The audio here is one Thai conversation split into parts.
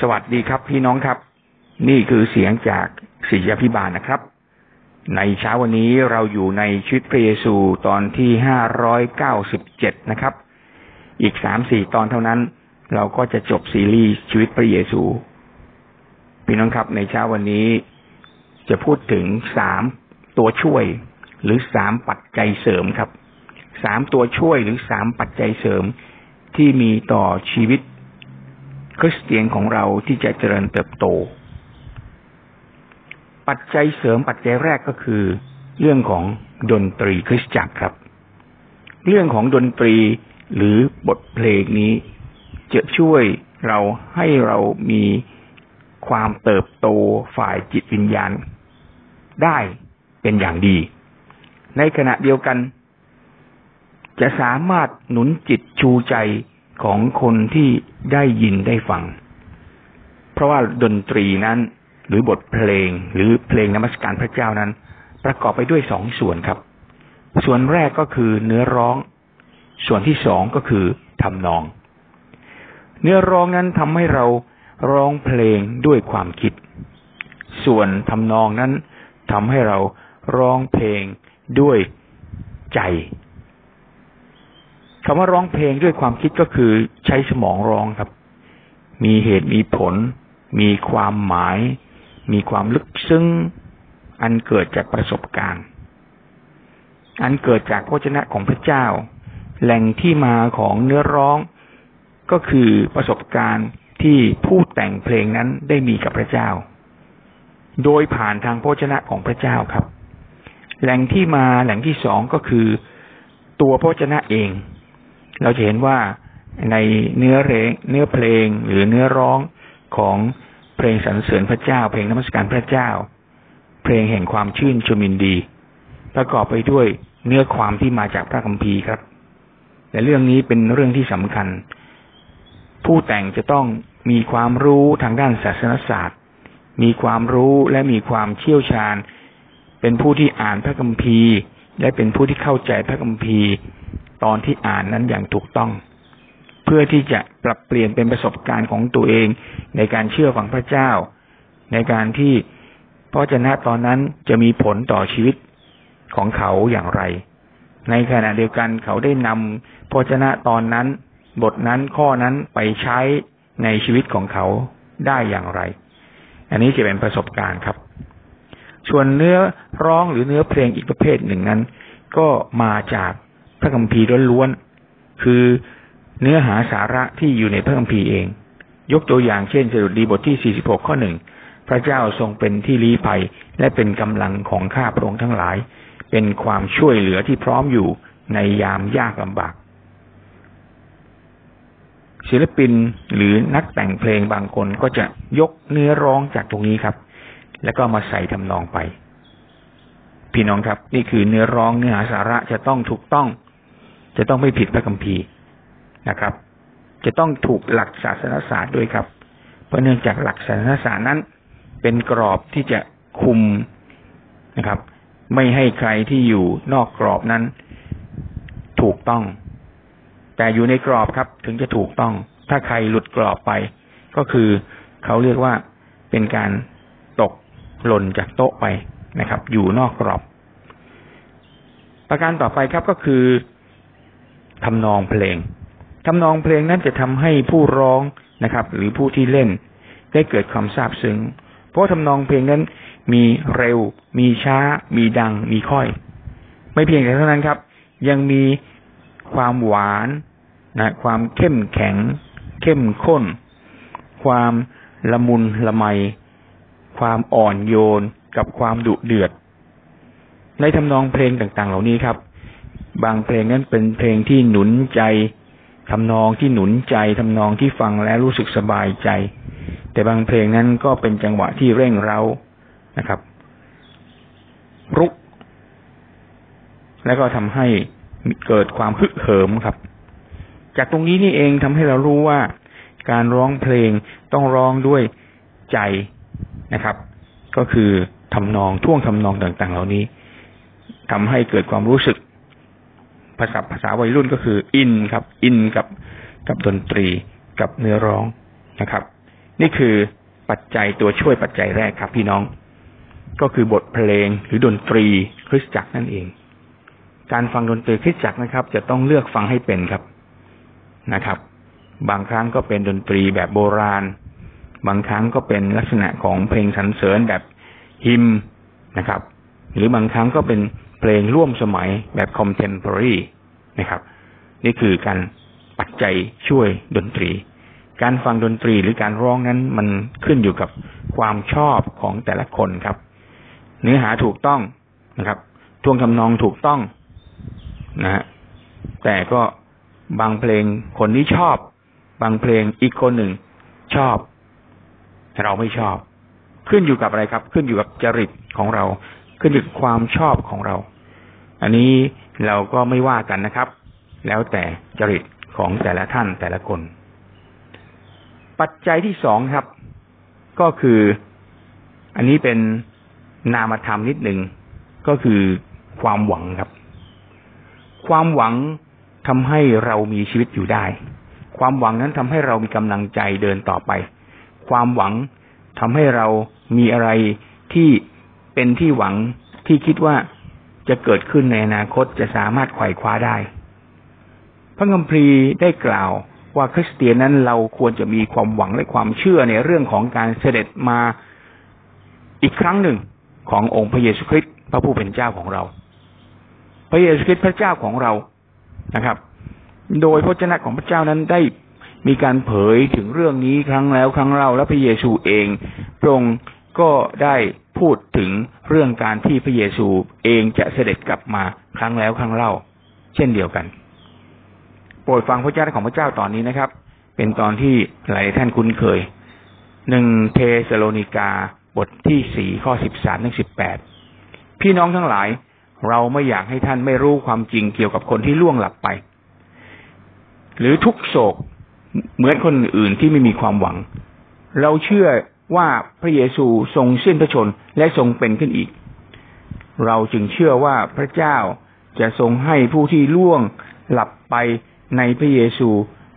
สวัสดีครับพี่น้องครับ นี่คือเสียงจากศิษยพิบาลนะครับ ในเช้าวันนี้เราอยู่ในชีวิตพระเยซูตอนที่ห้าร้อยเก้าสิบเจ็ดนะครับ อีกสามสี่ตอนเท่านั้น เราก็จะจบซีรีส์ชีวิตพระเยซู พี่น้องครับในเช้าวันนี้จะพูดถึงสามตัวช่วย หรือสามปัจจัยเสริมครับสามตัวช่วยหรือสามปัจจัยเสริมที่มีต่อชีวิต คริสเตียนของเราที่จะเจริญเติบโต ปัจจัยเสริมปัจจัยแรกก็คือ เรื่องของดนตรีคริสตจักรครับ เรื่องของดนตรีหรือบทเพลงนี้ จะช่วยเราให้เรามีความเติบโตฝ่ายจิตวิญญาณ ได้เป็นอย่างดี ในขณะเดียวกัน จะสามารถหนุนจิตชูใจ ของคนที่ได้ยินได้ฟัง เพราะว่าดนตรีนั้น หรือบทเพลงหรือเพลงนมัสการพระเจ้านั้น ประกอบไปด้วยสองส่วนครับ ส่วนแรกก็คือเนื้อร้อง ส่วนที่สองก็คือทำนอง เนื้อร้องนั้นทำให้เราร้องเพลงด้วยความคิด ส่วนทำนองนั้นทำให้เราร้องเพลงด้วยใจ คำว่าร้องเพลงด้วยความคิดก็คือใช้สมองร้องครับ มีเหตุมีผล มีความหมาย มีความลึกซึ้ง อันเกิดจากประสบการณ์ อันเกิดจากพระเจ้าของพระเจ้า แหล่งที่มาของเนื้อร้องก็คือประสบการณ์ที่ผู้แต่งเพลงนั้นได้มีกับพระเจ้า โดยผ่านทางพระเจ้าของพระเจ้าครับ แหล่งที่มาแหล่งที่สองก็คือ ตัวพระเจ้าเอง เราจะเห็นว่าในเนื้อเพลงเนื้อเพลงหรือเนื้อร้องของเพลงสรรเสริญพระเจ้า เพลงนมัสการพระเจ้า เพลงแห่งความชื่นชมินดี ประกอบไปด้วยเนื้อความที่มาจากพระคัมภีร์ครับ แต่เรื่องนี้เป็นเรื่องที่สำคัญ ผู้แต่งจะต้องมีความรู้ทางด้านศาสนศาสตร์ มีความรู้และมีความเชี่ยวชาญ เป็นผู้ที่อ่านพระคัมภีร์ และเป็นผู้ที่เข้าใจพระคัมภีร์ ตอนที่อ่านนั้นอย่างถูกต้อง เพื่อที่จะปรับเปลี่ยนเป็นประสบการณ์ของตัวเอง ในการเชื่อฟังพระเจ้า ในการที่พระเจ้าตอนนั้นจะมีผลต่อชีวิตของเขาอย่างไร ในขณะเดียวกันเขาได้นำพระเจ้าตอนนั้น บทนั้นข้อนั้นไปใช้ในชีวิตของเขาได้อย่างไร อันนี้จะเป็นประสบการณ์ครับ ส่วนเนื้อร้องหรือเนื้อเพลงอีกประเภทหนึ่งนั้น ก็มาจาก พระคัมภีร์ล้วนๆคือเนื้อหาสาระที่อยู่ในพระคัมภีร์เอง ยกตัวอย่างเช่นสดุดีบทที่ 46 ข้อหนึ่งพระเจ้าทรงเป็นที่ลี้ภัยและเป็นกำลังของข้าพระองค์ทั้งหลาย เป็นความช่วยเหลือที่พร้อมอยู่ในยามยากลำบาก ศิลปินหรือนักแต่งเพลงบางคนก็จะยกเนื้อร้องจากตรงนี้ครับ แล้วก็มาใส่ทำนองไป พี่น้องครับ นี่คือเนื้อร้องเนื้อหาสาระจะต้องถูกต้อง จะต้องไม่ผิดพระคัมภีร์นะครับ จะต้องถูกหลักศาสนศาสตร์ด้วยครับ เพราะเนื่องจากหลักศาสนศาสตร์นั้น เป็นกรอบที่จะคุมนะครับ ไม่ให้ใครที่อยู่นอกกรอบนั้น ถูกต้อง แต่อยู่ในกรอบครับ ถึงจะถูกต้อง ถ้าใครหลุดกรอบไป ก็คือเขาเรียกว่าเป็นการตกหล่นจากโต๊ะไปนะครับ อยู่นอกกรอบ ประการต่อไปครับก็คือ ทำนองเพลงทำนองเพลงนั้นจะทำให้ผู้ร้องนะครับ หรือผู้ที่เล่น ได้เกิดความซาบซึ้ง เพราะทำนองเพลงนั้นมีเร็ว มีช้า มีดัง มีค่อย ไม่เพียงแต่เท่านั้นครับ ยังมีความหวานนะความเข้มแข็ง เข้มข้น ความละมุนละไม ความอ่อนโยนกับความดุเดือด ในทำนองเพลงต่างๆ เหล่านี้ครับ บางเพลงนั้นเป็นเพลงที่หนุนใจทำนองที่หนุนใจทำนองที่ฟังแล้วรู้สึกสบายใจ แต่บางเพลงนั้นก็เป็นจังหวะที่เร่งเร้านะครับ รุก แล้วก็ทำให้เกิดความฮึกเหิมครับ จากตรงนี้นี่เองทำให้เรารู้ว่า การร้องเพลงต้องร้องด้วยใจนะครับ ก็คือทำนองท่วงทำนองต่าง ๆ เหล่านี้ทำให้เกิดความรู้สึก ภาษาภาษาวัยรุ่นก็คืออินครับ อินกับกับดนตรีกับเนื้อร้องนะครับ นี่คือปัจจัยตัวช่วยปัจจัยแรกครับ พี่น้อง ก็คือบทเพลงหรือดนตรีคริสตจักรนั่นเอง การฟังดนตรีคริสตจักรนะครับ จะต้องเลือกฟังให้เป็นครับนะครับ บางครั้งก็เป็นดนตรีแบบโบราณ บางครั้งก็เป็นลักษณะของเพลงสรรเสริญแบบฮิมนะครับ หรือบางครั้งก็เป็น ลงร่วมสมัยแบบ contemporary นะครับ นี่คือการปัจจัยช่วยดนตรี การฟังดนตรีหรือการร้องนั้นมันขึ้นอยู่กับความชอบของแต่ละคนครับ เนื้อหาถูกต้องนะครับทวงทำนองถูกต้องนะฮะแต่ก็บางเพลงคนนี้ชอบ บางเพลงอีกคนหนึ่งชอบ เราไม่ชอบ ขึ้นอยู่กับอะไรครับ ขึ้นอยู่กับจริตของเรา ขึ้นอยู่กับความชอบของเรา อันนี้เราก็ไม่ว่ากันนะครับ แล้วแต่จริตของแต่ละท่านแต่ละคน ปัจจัยที่สองครับ ก็คือ อันนี้เป็นนามธรรมนิดหนึ่งก็คือความหวังครับ ความหวังทำให้เรามีชีวิตอยู่ได้ ความหวังนั้นทำให้เรามีกำลังใจเดินต่อไป ความหวังทำให้เรามีอะไรที่เป็นที่หวังที่คิดว่า จะเกิดขึ้นในอนาคตจะสามารถไขว่คว้าได้ พระคัมภีร์ได้กล่าวว่าคริสเตียนนั้นเราควรจะมีความหวังและความเชื่อในเรื่องของการเสด็จมาอีกครั้งหนึ่งขององค์พระเยซูคริสต์พระผู้เป็นเจ้าของเรา พระเยซูคริสต์พระเจ้าของเรานะครับ โดยพระเจ้าของพระเจ้านั้นได้มีการเผยถึงเรื่องนี้ครั้งแล้วครั้งเล่าและพระเยซูเองพระองค์ก็ได้ พูดถึงเรื่องการที่พระเยซูเองจะเสด็จกลับมาครั้งแล้วครั้งเล่า เช่นเดียวกัน โปรดฟังพระเจ้าของพระเจ้าตอนนี้นะครับ เป็นตอนที่หลายท่านคุ้นเคยหนึ่งเทสโลนิกาบทที่สี่ข้อสิบสามถึงสิบแปดพี่น้องทั้งหลาย เราไม่อยากให้ท่านไม่รู้ความจริงเกี่ยวกับคนที่ล่วงหลับไป หรือทุกโศกเหมือนคนอื่นที่ไม่มีความหวัง เราเชื่อ ว่าพระเยซูทรงสิ้นพระชนและทรงเป็นขึ้นอีก เราจึงเชื่อว่าพระเจ้าจะทรงให้ผู้ที่ล่วงหลับไปในพระเยซู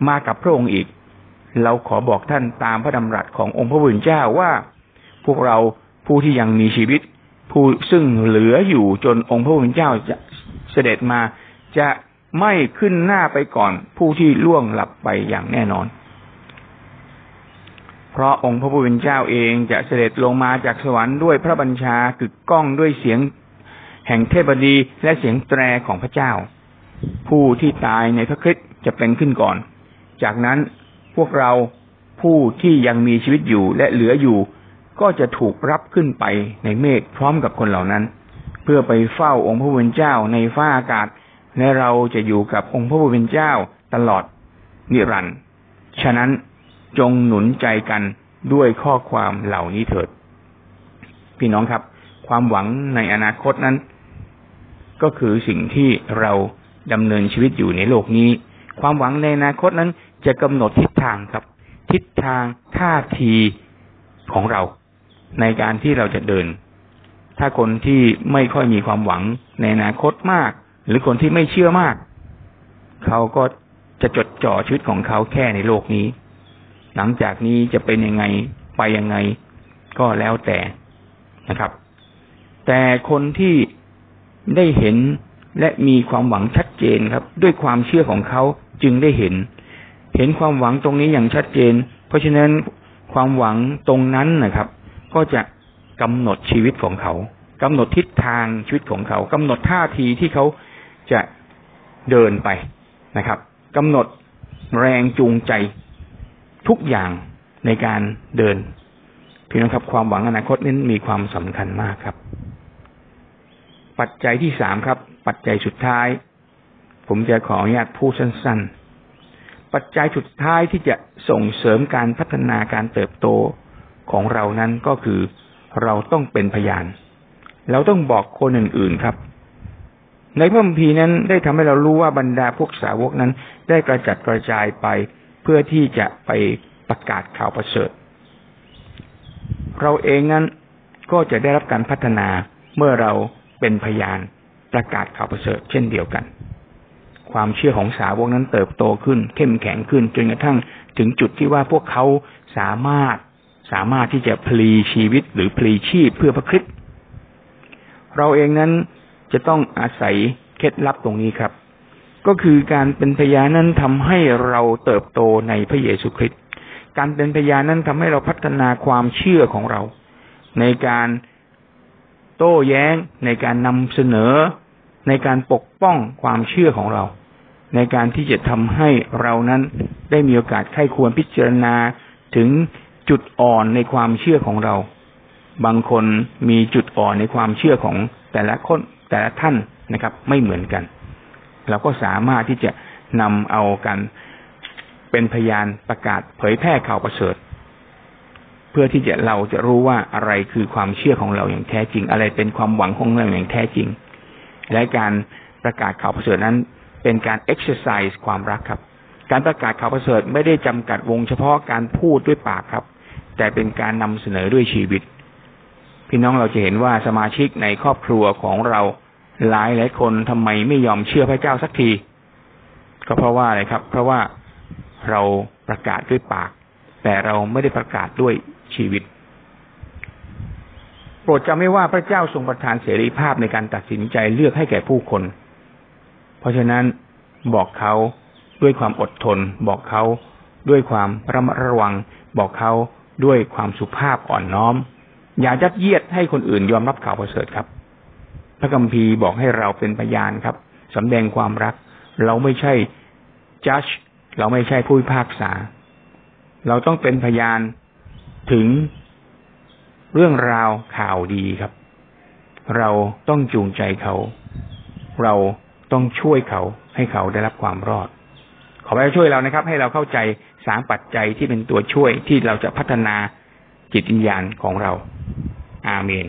มากับพระองค์อีก เราขอบอกท่านตามพระดำรัสขององค์พระผู้เจ้าว่า พวกเราผู้ที่ยังมีชีวิต ผู้ซึ่งเหลืออยู่จนองค์พระผู้เป็นเจ้าจะเสด็จมาจะไม่ขึ้นหน้าไปก่อนผู้ที่ล่วงหลับไปอย่างแน่นอน เพราะองค์พระผู้เป็นเจ้าเองจะเสด็จลงมาจากสวรรค์ด้วยพระบัญชากึกก้องด้วยเสียงแห่งเทพดีและเสียงแตรของพระเจ้า ผู้ที่ตายในพระคริสต์จะเป็นขึ้นก่อน จากนั้นพวกเราผู้ที่ยังมีชีวิตอยู่และเหลืออยู่ ก็จะถูกรับขึ้นไปในเมฆพร้อมกับคนเหล่านั้น เพื่อไปเฝ้าองค์พระผู้เป็นเจ้าในฟ้าอากาศ และเราจะอยู่กับองค์พระผู้เป็นเจ้าตลอดนิรันดร์ฉะนั้น จงหนุนใจกันด้วยข้อความเหล่านี้เถิด พี่น้องครับ ความหวังในอนาคตนั้น ก็คือสิ่งที่เราดำเนินชีวิตอยู่ในโลกนี้ ความหวังในอนาคตนั้น จะกำหนดทิศทางครับ ทิศทางท่าทีของเรา ในการที่เราจะเดิน ถ้าคนที่ไม่ค่อยมีความหวังในอนาคตมาก หรือคนที่ไม่เชื่อมาก เขาก็จะจดจ่อชีวิตของเขาแค่ในโลกนี้ หลังจากนี้จะเป็นยังไงไปยังไง ก็แล้วแต่นะครับ แต่คนที่ได้เห็นและมีความหวังชัดเจนครับ ด้วยความเชื่อของเขาจึงได้เห็น เห็นความหวังตรงนี้อย่างชัดเจน เพราะฉะนั้นความหวังตรงนั้นนะครับ ก็จะกำหนดชีวิตของเขากำหนดทิศทางชีวิตของเขากำหนดท่าทีที่เขาจะเดินไปนะครับกำหนดแรงจูงใจ ทุกอย่างในการเดินพี่น้องครับ ความหวังอนาคตนั้นมีความสำคัญมากครับ ปัจจัยที่สามครับ ปัจจัยสุดท้าย ผมจะขออนุญาตพูดสั้น ๆ ปัจจัยสุดท้ายที่จะส่งเสริมการพัฒนาการเติบโตของเรานั้นก็คือเราต้องเป็นพยาน เราต้องบอกคนอื่นๆครับ ในพระคัมภีร์นั้นได้ทำให้เรารู้ว่าบรรดาพวกสาวกนั้น ได้กระจัดกระจายไป เพื่อที่จะไปประกาศข่าวประเสริฐ เราเองนั้นก็จะได้รับการพัฒนาเมื่อเราเป็นพยานประกาศข่าวประเสริฐเช่นเดียวกัน ความเชื่อของสาวกนั้นเติบโตขึ้น เข้มแข็งขึ้นจนกระทั่งถึงจุดที่ว่าพวกเขาสามารถสามารถที่จะพลีชีวิตหรือพลีชีพเพื่อพระคริสต์เราเองนั้นจะต้องอาศัยเคล็ดลับตรงนี้ครับ ก็คือการเป็นพยานนั้นทำให้เราเติบโตในพระเยซูคริสต์การเป็นพยานนั้นทำให้เราพัฒนาความเชื่อของเรา ในการโต้แย้ง ในการนำเสนอ ในการปกป้องความเชื่อของเรา ในการที่จะทำให้เรานั้นได้มีโอกาสไข้ควรพิจารณาถึงจุดอ่อนในความเชื่อของเรา บางคนมีจุดอ่อนในความเชื่อของแต่ละคนแต่ละท่านนะครับ ไม่เหมือนกัน เราก็สามารถที่จะนำเอากันเป็นพยานประกาศเผยแพร่ข่าวประเสริฐ เพื่อที่จะเราจะรู้ว่าอะไรคือความเชื่อของเราอย่างแท้จริง อะไรเป็นความหวังของเราอย่างแท้จริง และการประกาศข่าวประเสริฐนั้น เป็นการ exercise ความรักครับ การประกาศข่าวประเสริฐไม่ได้จำกัดวงเฉพาะการพูดด้วยปากครับ แต่เป็นการนำเสนอด้วยชีวิต พี่น้องเราจะเห็นว่าสมาชิกในครอบครัวของเรา หลายหลายคนทำไมไม่ยอมเชื่อพระเจ้าสักที ก็เพราะว่าอะไรครับ เพราะว่าเราประกาศด้วยปาก แต่เราไม่ได้ประกาศด้วยชีวิต โปรดจำไม่ว่าพระเจ้าทรงประทานเสรีภาพในการตัดสินใจเลือกให้แก่ผู้คน เพราะฉะนั้นบอกเขาด้วยความอดทน บอกเขาด้วยความระมัดระวัง บอกเขาด้วยความสุภาพอ่อนน้อม อย่ายัดเยียดให้คนอื่นยอมรับข่าวประเสริฐครับ พระคัมภีร์บอกให้เราเป็นพยานครับสำแดงความรัก เราไม่ใช่ judge เราไม่ใช่ผู้พิพากษา เราต้องเป็นพยานถึงเรื่องราวข่าวดีครับ เราต้องจูงใจเขา เราต้องช่วยเขาให้เขาได้รับความรอด ขอพระช่วยเรานะครับ ให้เราเข้าใจสามปัจจัยที่เป็นตัวช่วยที่เราจะพัฒนาจิตวิญญาณของเรา อาเมน